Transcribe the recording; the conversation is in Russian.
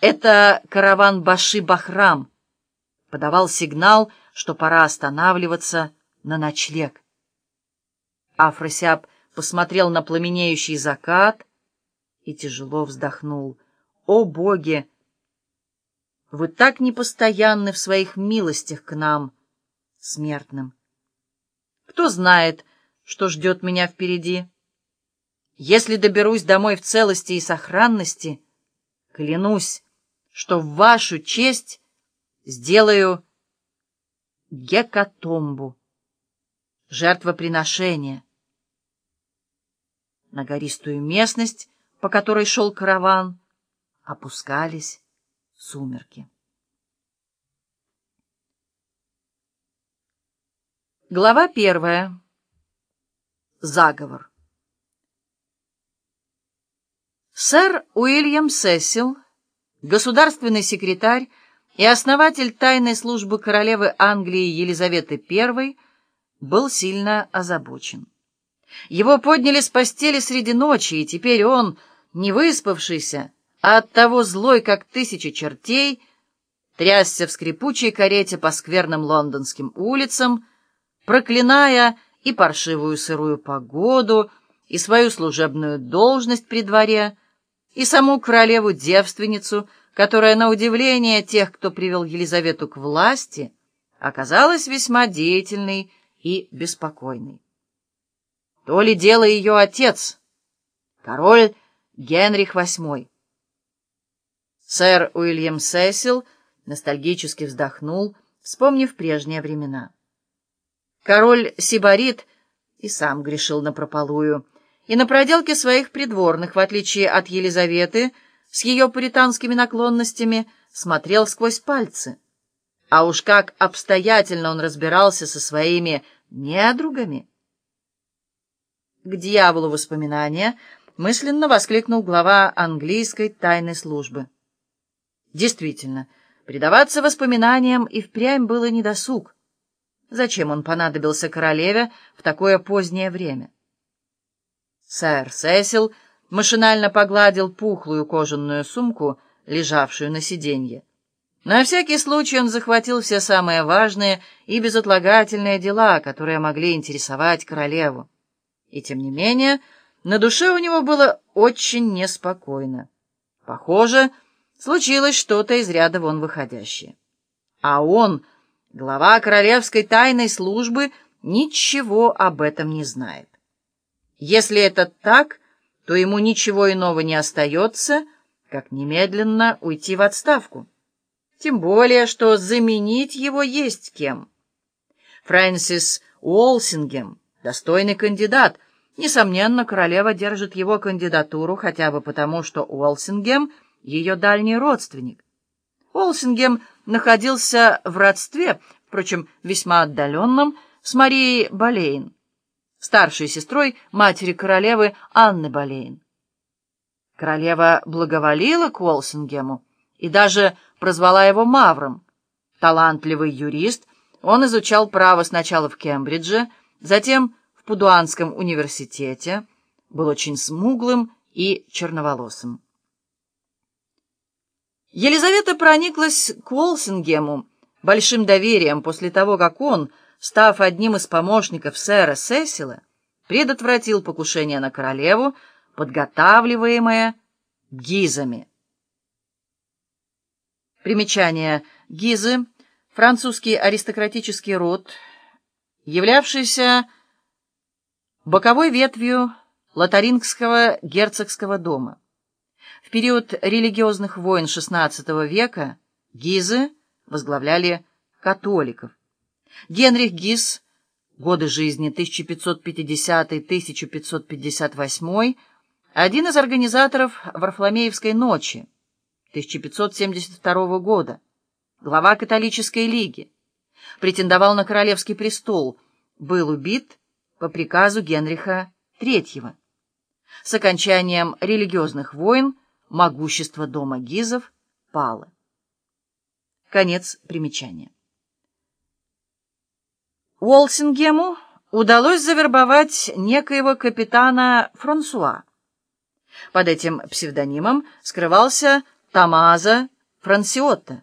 Это караван Баши-Бахрам подавал сигнал, что пора останавливаться на ночлег. Афросяб посмотрел на пламенеющий закат и тяжело вздохнул. «О, боги! Вы так непостоянны в своих милостях к нам, смертным! Кто знает, что ждет меня впереди? Если доберусь домой в целости и сохранности, клянусь, что в вашу честь сделаю гекатомбу, жертвоприношение. На гористую местность, по которой шел караван, опускались сумерки. Глава первая. Заговор. Сэр Уильям Сесил государственный секретарь и основатель тайной службы королевы Англии Елизаветы I, был сильно озабочен. Его подняли с постели среди ночи, и теперь он, не выспавшийся, а оттого злой, как тысяча чертей, трясся в скрипучей карете по скверным лондонским улицам, проклиная и паршивую сырую погоду, и свою служебную должность при дворе, и саму королеву-девственницу, которая, на удивление тех, кто привел Елизавету к власти, оказалась весьма деятельной и беспокойной. То ли дело ее отец, король Генрих VIII. Сэр Уильям Сесил ностальгически вздохнул, вспомнив прежние времена. Король Сибарит и сам грешил на прополую, и на проделке своих придворных, в отличие от Елизаветы, с ее пуританскими наклонностями, смотрел сквозь пальцы. А уж как обстоятельно он разбирался со своими недругами. «К дьяволу воспоминания!» — мысленно воскликнул глава английской тайной службы. Действительно, предаваться воспоминаниям и впрямь было недосуг. Зачем он понадобился королеве в такое позднее время? Сэр Сесил машинально погладил пухлую кожаную сумку, лежавшую на сиденье. На всякий случай он захватил все самые важные и безотлагательные дела, которые могли интересовать королеву. И тем не менее, на душе у него было очень неспокойно. Похоже, случилось что-то из ряда вон выходящее. А он, глава королевской тайной службы, ничего об этом не знает. Если это так, то ему ничего иного не остается, как немедленно уйти в отставку. Тем более, что заменить его есть кем. Фрэнсис Уолсингем — достойный кандидат. Несомненно, королева держит его кандидатуру хотя бы потому, что Уолсингем — ее дальний родственник. Уолсингем находился в родстве, впрочем, весьма отдаленном, с Марией Болейн старшей сестрой матери королевы Анны Болейн. Королева благоволила к Уолсингему и даже прозвала его Мавром. Талантливый юрист, он изучал право сначала в Кембридже, затем в Пудуанском университете, был очень смуглым и черноволосым. Елизавета прониклась к Уолсингему большим доверием после того, как он став одним из помощников сэра Сесила, предотвратил покушение на королеву, подготавливаемое гизами. Примечание. Гизы — французский аристократический род, являвшийся боковой ветвью лотарингского герцогского дома. В период религиозных войн XVI века гизы возглавляли католиков. Генрих Гис, годы жизни 1550-1558, один из организаторов Варфоломеевской ночи 1572 года, глава католической лиги, претендовал на королевский престол, был убит по приказу Генриха III. С окончанием религиозных войн могущество дома Гизов пало. Конец примечания. Уолсингему удалось завербовать некоего капитана Франсуа. Под этим псевдонимом скрывался Тамаза Франсиотта.